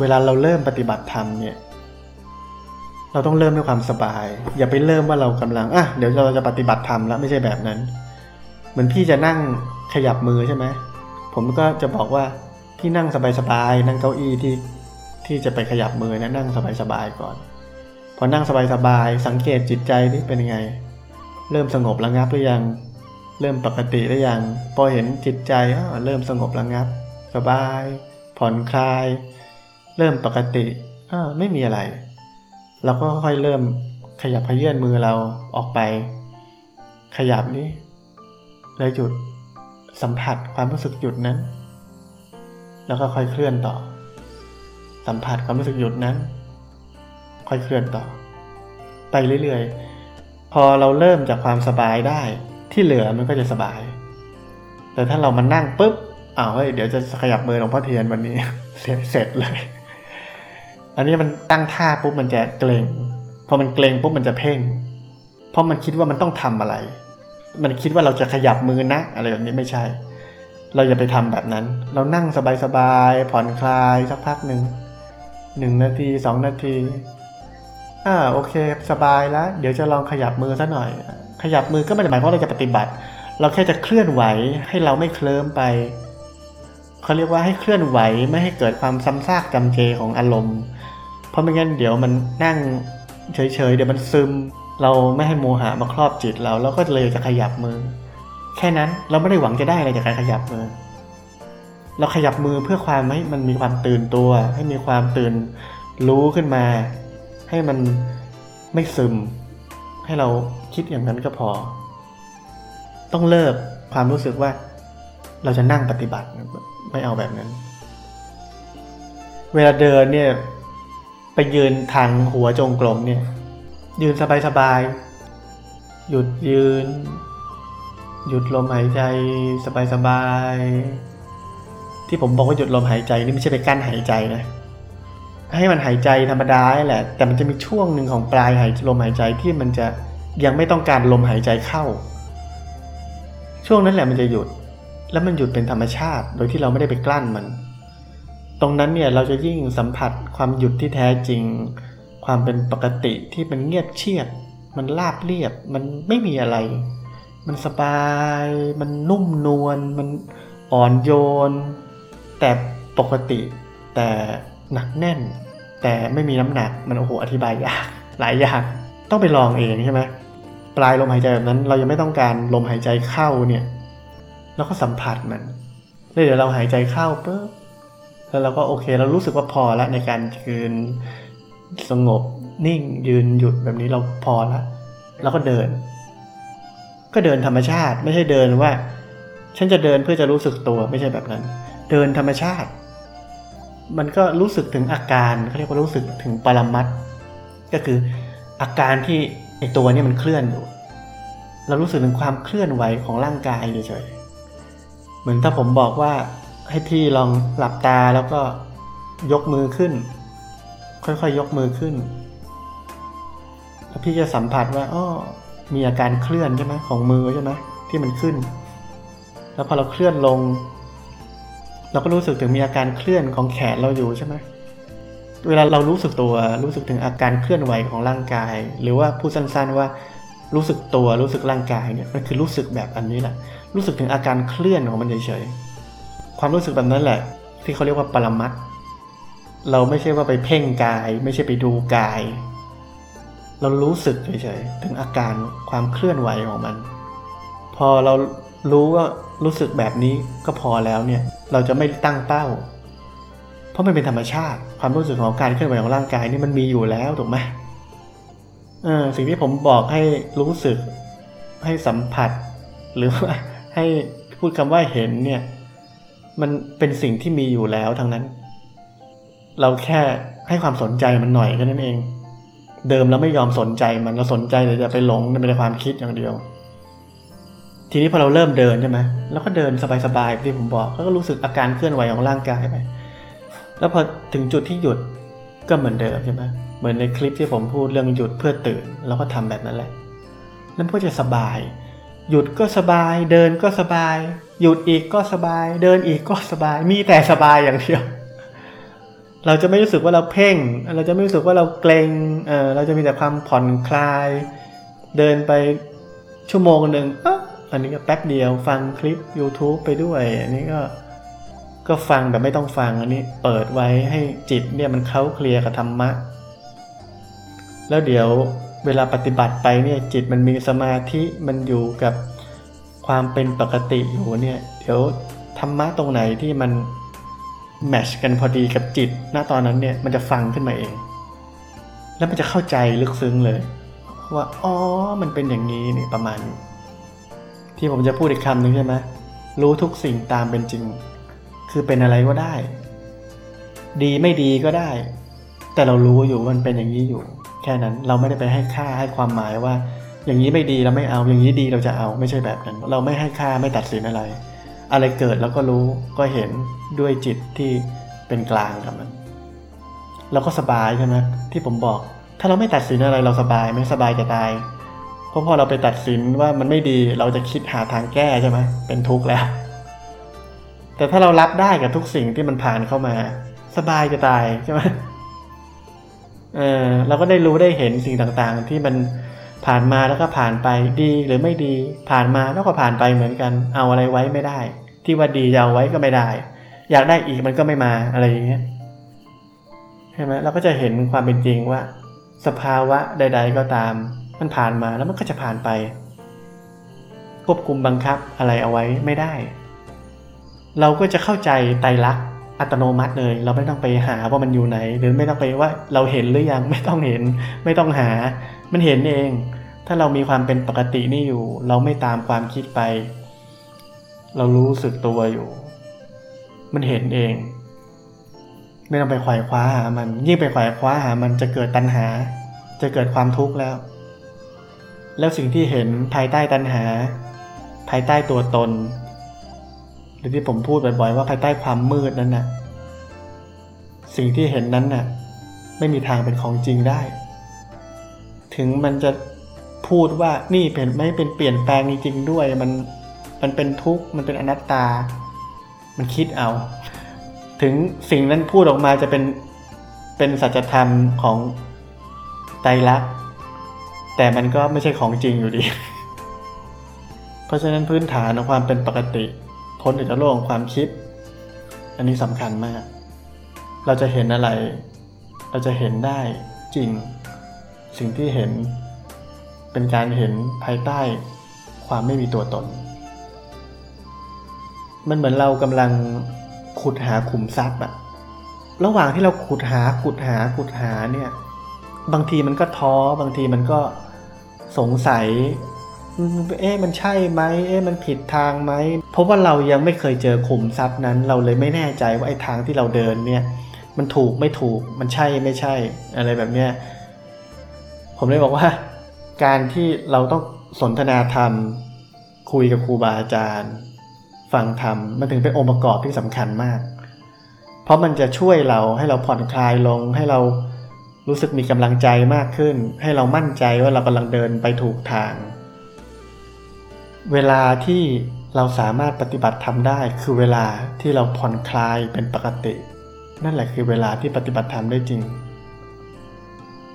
เวลาเราเริ่มปฏิบัติธรรมเนี่ย เราต้องเริ่มด้วยความสบาย อย่าไปเริ่มว่าเรากำลังอะเดี๋ยวเราจะปฏิบัติธรรมแล้วไม่ใช่แบบนั้น เหมือนพี่จะนั่งขยับมือใช่ไหมผมก็จะบอกว่าพี่นั่งสบายๆนั่งเก้าอี้ที่ที่จะไปขยับมือนะนั่งสบายๆก่อน พอนั่งสบายๆสังเกตจิตใจนี่เป็นยังไง เริ่มสงบระงับหรือยัง เริ่มปกติหรือยัง พอเห็นจิตใจเริ่มสงบระงับ สบาย ผ่อนคลาย เริ่มปกติไม่มีอะไร เราก็ค่อยเริ่มขยับพยื่นมือเราออกไป ขยับนี้แล้วหยุดสัมผัสความรู้สึกหยุดนั้น แล้วก็ค่อยเคลื่อนต่อ สัมผัสความรู้สึกหยุดนั้น ค่อยเคลื่อนต่อ ไปเรื่อยๆ พอเราเริ่มจากความสบายได้ ที่เหลือมันก็จะสบาย แต่ถ้าเรามานั่งปุ๊บอ้าวเฮ้ยเดี๋ยวจะขยับมือหลวงพ่อเทียนวันนี้เสร็จเลย อันนี้มันตั้งท่าปุ๊บมันจะเกรงพอมันเกรงปุ๊บมันจะเพ่ง เพราะมันคิดว่ามันต้องทำอะไร มันคิดว่าเราจะขยับมือนะ อะไรแบบนี้ไม่ใช่ เราอย่าไปทำแบบนั้น เรานั่งสบายๆผ่อนคลายสักพักหนึ่งหนึ่งนาทีสองนาทีอ่าโอเค สบายแล้ว เดี๋ยวจะลองขยับมือซะหน่อย ขยับมือก็ไม่ได้หมายความว่าเราจะปฏิบัติ เราแค่จะเคลื่อนไหวให้เราไม่เคลิ้มไปเขาเรียกว่าให้เคลื่อนไหวไม่ให้เกิดความซ้ำซากจำเจของอารมณ์ ราะไม่งั้นเดี๋ยวมันนั่งเฉยๆ เดี๋ยวมันซึม เราไม่ให้โมหะมาครอบจิตเราเราก็เลยจะขยับมือ แค่นั้นเราไม่ได้หวังจะได้อะไรจากการขยับมือ เราขยับมือเพื่อความให้มันมีความตื่นตัว ให้มีความตื่นรู้ขึ้นมา ให้มันไม่ซึม ให้เราคิดอย่างนั้นก็พอ ต้องเลิกความรู้สึกว่า เราจะนั่งปฏิบัติไม่เอาแบบนั้น เวลาเดินเนี่ย ไปยืนทางหัวจงกรมเนี่ย ยืนสบายๆ หยุดยืน หยุดลมหายใจสบายๆ ที่ผมบอกว่าหยุดลมหายใจนี่ไม่ใช่ไปกั้นหายใจนะ ให้มันหายใจธรรมดาแหละ แต่มันจะมีช่วงหนึ่งของปลายหายลมหายใจที่มันจะยังไม่ต้องการลมหายใจเข้า ช่วงนั้นแหละมันจะหยุด แล้วมันหยุดเป็นธรรมชาติ โดยที่เราไม่ได้ไปกลั้นมัน ตรงนั้นเนี่ยเราจะยิ่งสัมผัสความหยุดที่แท้จริง ความเป็นปกติที่มันเงียบเชียบ มันราบเรียบ มันไม่มีอะไร มันสบาย มันนุ่มนวล มันอ่อนโยน แต่ปกติ แต่หนักแน่น แต่ไม่มีน้ำหนัก มันโอ้โหอธิบายยากหลายอย่าง ต้องไปลองเองใช่ไหมปลายลมหายใจแบบนั้น เรายังไม่ต้องการลมหายใจเข้าเนี่ยแล้วก็สัมผัสมันแล้วเดี๋ยวเราหายใจเข้าปุ๊บ แล้วเราก็โอเคเรารู้สึกว่าพอแล้วในการยืนสงบนิ่งยืนหยุดแบบนี้เราพอแล้วแล้วก็เดิน ก็เดินธรรมชาติ ไม่ใช่เดินว่า ฉันจะเดินเพื่อจะรู้สึกตัวไม่ใช่แบบนั้น เดินธรรมชาติ มันก็รู้สึกถึงอาการเขาเรียกว่ารู้สึกถึงปรมัตก็คืออาการที่ไอตัวนี้มันเคลื่อนอยู่ เรารู้สึกถึงความเคลื่อนไหวของร่างกายเฉยเหมือนถ้าผมบอกว่า ให้พี่ลองหลับตาแล้วก็ยกมือขึ้น ค่อยๆยยกมือขึ้น แล้วพี่จะสัมผัสว่าอ๋อมีอาการเคลื่อนใช่ไหมของมือใช่ไหมที่มันขึ้น แล้วพอเราเคลื่อนลง เราก็รู้สึกถึงมีอาการเคลื่อนของแขนเราอยู่ใช่ไหมเวลาเรารู้สึกตัวรู้สึกถึงอาการเคลื่อนไหวของร่างกาย หรือว่าพูดสั้นๆว่ารู้สึกตัวรู้สึกร่างกายเนี่ยมันคือรู้สึกแบบอันนี้แหละรู้สึกถึงอาการเคลื่อนของมันเฉยๆ ความรู้สึกแบบนั้นแหละ ที่เขาเรียกว่าปรมัตเราไม่ใช่ว่าไปเพ่งกาย ไม่ใช่ไปดูกาย เรารู้สึกเฉยๆถึงอาการความเคลื่อนไหวของมัน พอเรารู้ว่ารู้สึกแบบนี้ก็พอแล้วเนี่ย เราจะไม่ตั้งเป้า เพราะมันเป็นธรรมชาติ ความรู้สึกของการเคลื่อนไหวของร่างกายนี่มันมีอยู่แล้วถูกไหมเออสิ่งที่ผมบอกให้รู้สึก ให้สัมผัส หรือว่าให้พูดคำว่าเห็นเนี่ย มันเป็นสิ่งที่มีอยู่แล้วทั้งนั้น เราแค่ให้ความสนใจมันหน่อยแค่นั้นเอง เดิมเราไม่ยอมสนใจมันเราสนใจแต่จะไปหลงในความคิดอย่างเดียว ทีนี้พอเราเริ่มเดินใช่ไหมแล้วก็เดินสบายๆที่ผมบอกแล้วก็รู้สึกอาการเคลื่อนไหวของร่างกายไปแล้วพอถึงจุดที่หยุดก็เหมือนเดิมใช่ไหมเหมือนในคลิปที่ผมพูดเรื่องหยุดเพื่อตื่น แล้วก็ทำแบบนั้นแหละนั่นก็จะสบาย หยุดก็สบาย เดินก็สบาย หยุดอีกก็สบาย เดินอีกก็สบาย มีแต่สบายอย่างเดียว เราจะไม่รู้สึกว่าเราเพ่ง เราจะไม่รู้สึกว่าเราเกรงเออเราจะมีแต่ความผ่อนคลาย เดินไปชั่วโมงหนึ่งอ๊ะอันนี้ก็แป๊บเดียวฟังคลิป YouTube ไปด้วย อันนี้ก็ก็ฟังแบบไม่ต้องฟังอันนี้เปิดไว้ให้จิตเนี่ยมันเข้าเคลียร์กับธรรมะ แล้วเดี๋ยว เวลาปฏิบัติไปเนี่ยจิตมันมีสมาธิมันอยู่กับความเป็นปกติอยู่เนี่ยเดี๋ยวธรรมะตรงไหนที่มันแมชกันพอดีกับจิตณตอนนั้นเนี่ยมันจะฟังขึ้นมาเอง แล้วมันจะเข้าใจลึกซึ้งเลย ว่าอ๋อมันเป็นอย่างนี้นี่ประมาณนี้ที่ผมจะพูดอีกคำหนึ่งใช่ไหมรู้ทุกสิ่งตามเป็นจริง คือเป็นอะไรก็ได้ ดีไม่ดีก็ได้ แต่เรารู้อยู่มันเป็นอย่างนี้อยู่ แค่นั้นเราไม่ได้ไปให้ค่าให้ความหมายว่า อย่างนี้ไม่ดีเราไม่เอาอย่างนี้ดีเราจะเอาไม่ใช่แบบนั้น เราไม่ให้ค่าไม่ตัดสินอะไร อะไรเกิดเราก็รู้ก็เห็นด้วยจิตที่เป็นกลางกับมันเราก็สบายใช่ไหมที่ผมบอก ถ้าเราไม่ตัดสินอะไรเราสบายไหม่สบายจะตายเพราะพอเราไปตัดสินว่ามันไม่ดีเราจะคิดหาทางแก้ใช่ไหมเป็นทุกข์แล้ว แต่ถ้าเรารับได้กับทุกสิ่งที่มันผ่านเข้ามา สบายจะตายใช่ไหม เออเราก็ได้รู้ได้เห็นสิ่งต่างๆ ที่มันผ่านมาแล้วก็ผ่านไปดีหรือไม่ดี ผ่านมาแล้วก็ผ่านไปเหมือนกัน เอาอะไรไว้ไม่ได้ ที่ว่าดีจะเอาไว้ก็ไม่ได้ อยากได้อีกมันก็ไม่มาอะไรอย่างเงี้ยใช่ไหมเราก็จะเห็นความเป็นจริงว่า สภาวะใด ๆ ก็ตาม มันผ่านมาแล้วมันก็จะผ่านไป ควบคุมบังคับอะไรเอาไว้ไม่ได้ เราก็จะเข้าใจไตรลักษณ์ อัตโนมัติเลย เราไม่ต้องไปหาว่ามันอยู่ไหน หรือไม่ต้องไปว่าเราเห็นหรือยังไม่ต้องเห็น ไม่ต้องหา มันเห็นเอง ถ้าเรามีความเป็นปกตินี่อยู่ เราไม่ตามความคิดไป เรารู้สึกตัวอยู่ มันเห็นเอง ไม่ต้องไปขวายคว้าหามัน ยิ่งไปขวายคว้าหามันจะเกิดตัณหา จะเกิดความทุกข์แล้ว แล้วสิ่งที่เห็นภายใต้ตัณหา ภายใต้ตัวตน รือที่ผมพูดบ่อยๆว่าภายใต้ความมืดนั้นน่ะ สิ่งที่เห็นนั้นน่ะ ไม่มีทางเป็นของจริงได้ ถึงมันจะพูดว่านี่เป็นไม่เป็นเปลี่ยนแปลงจริงๆด้วย มันมันเป็นทุกข์มันเป็นอนัตตา มันคิดเอา ถึงสิ่งนั้นพูดออกมาจะเป็นเป็นสัจธรรมของไตรลักษณ์แต่มันก็ไม่ใช่ของจริงอยู่ดี เพราะฉะนั้นพื้นฐานของความเป็นปกติ พ้นจากโลกของความคิด อันนี้สำคัญมาก เราจะเห็นอะไร เราจะเห็นได้จริง สิ่งที่เห็นเป็นการเห็นภายใต้ความไม่มีตัวตน มันเหมือนเรากำลังขุดหาขุมทรัพย์อะระหว่างที่เราขุดหาขุดหาขุดหาเนี่ย บางทีมันก็ท้อ บางทีมันก็สงสัย เอ๊ะมันใช่ไหมเอ๊ะมันผิดทางไหมเพราะว่าเรายังไม่เคยเจอขุมทรัพย์นั้น เราเลยไม่แน่ใจว่าไอ้ทางที่เราเดินเนี่ย มันถูกไม่ถูกมันใช่ไม่ใช่ อะไรแบบเนี้ยผมเลยบอกว่า การที่เราต้องสนทนาธรรม คุยกับครูบาอาจารย์ ฟังธรรมมันถึงเป็นองค์ประกอบที่สำคัญมาก เพราะมันจะช่วยเราให้เราผ่อนคลายลงให้เรารู้สึกมีกำลังใจมากขึ้น ให้เรามั่นใจว่าเรากำลังเดินไปถูกทาง เวลาที่เราสามารถปฏิบัติทำได้ คือเวลาที่เราผ่อนคลายเป็นปกติ นั่นแหละคือเวลาที่ปฏิบัติธรรมได้จริง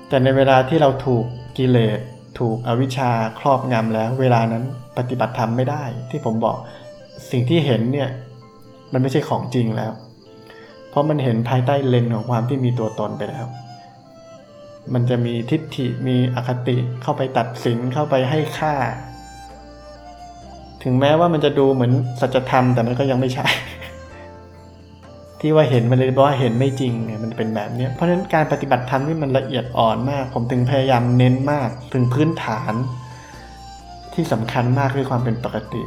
แต่ในเวลาที่เราถูกกิเลสถูกอวิชชาครอบงำแล้ว เวลานั้นปฏิบัติธรรมไม่ได้ ที่ผมบอกสิ่งที่เห็นเนี่ยมันไม่ใช่ของจริงแล้ว เพราะมันเห็นภายใต้เลนของความที่มีตัวตนไปแล้ว มันจะมีทิฏฐิมีอคติเข้าไปตัดสินเข้าไปให้ค่า ถึงแม้ว่ามันจะดูเหมือนสัจธรรมแต่มันก็ยังไม่ใช่ ที่ว่าเห็นมันเลยบอกว่าเห็นไม่จริงไงมันเป็นแบบนี้เพราะฉะนั้นการปฏิบัติธรรมที่มันละเอียดอ่อนมาก ผมถึงพยายามเน้นมากถึงพื้นฐาน ที่สำคัญมากคือความเป็นปกติ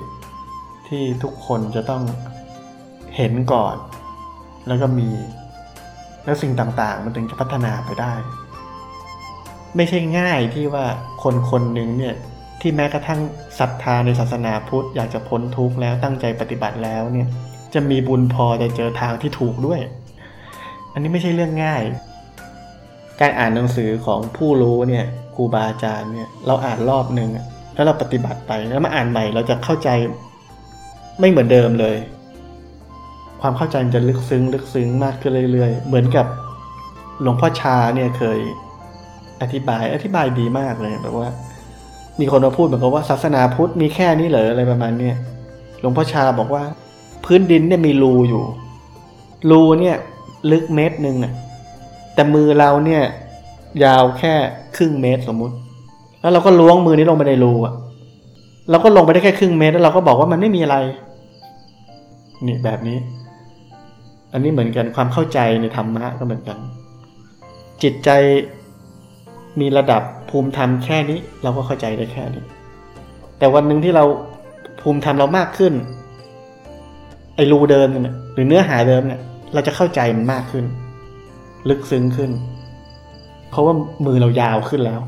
ที่ทุกคนจะต้องเห็นก่อน แล้วก็มี แล้วสิ่งต่างๆ มันถึงจะพัฒนาไปได้ ไม่ใช่ง่ายที่ว่าคนคนหนึ่งเนี่ย ที่แม้กระทั่งศรัทธาในศาสนาพุทธอยากจะพ้นทุกข์แล้วตั้งใจปฏิบัติแล้วเนี่ยจะมีบุญพอจะเจอทางที่ถูกด้วย อันนี้ไม่ใช่เรื่องง่าย การอ่านหนังสือของผู้รู้เนี่ยครูบาอาจารย์เนี่ยเราอ่านรอบหนึ่งแล้วเราปฏิบัติไปแล้วมาอ่านใหม่เราจะเข้าใจไม่เหมือนเดิมเลย ความเข้าใจมันจะลึกซึ้ง ลึกซึ้งมากขึ้นเรื่อยๆ เหมือนกับหลวงพ่อชาเนี่ยเคยอธิบายอธิบายดีมากเลยแบบว่า มีคนมาพูดเหมือนกับว่าศาสนาพุทธมีแค่นี้เหรออะไรประมาณเนี้ยหลวงพ่อชาบอกว่า พื้นดินเนี่ยมีรูอยู่ รูเนี่ยลึกเมตรหนึ่งอะแต่มือเราเนี่ย ยาวแค่ครึ่งเมตรสมมุติ แล้วเราก็ล้วงมือนี้ลงไปในรูอะเราก็ลงไปได้แค่ครึ่งเมตร แล้วเราก็บอกว่ามันไม่มีอะไร นี่แบบนี้ อันนี้เหมือนกันความเข้าใจในธรรมะก็เหมือนกัน จิตใจมีระดับ ภูมิธรรมแค่นี้เราก็เข้าใจได้แค่นี้ แต่วันหนึ่งที่เราภูมิธรรมเรามากขึ้น ไอ้รูเดิมเนี่ยหรือเนื้อหาเดิมเนี่ย เราจะเข้าใจมันมากขึ้น ลึกซึ้งขึ้น เพราะว่ามือเรายาวขึ้นแล้ว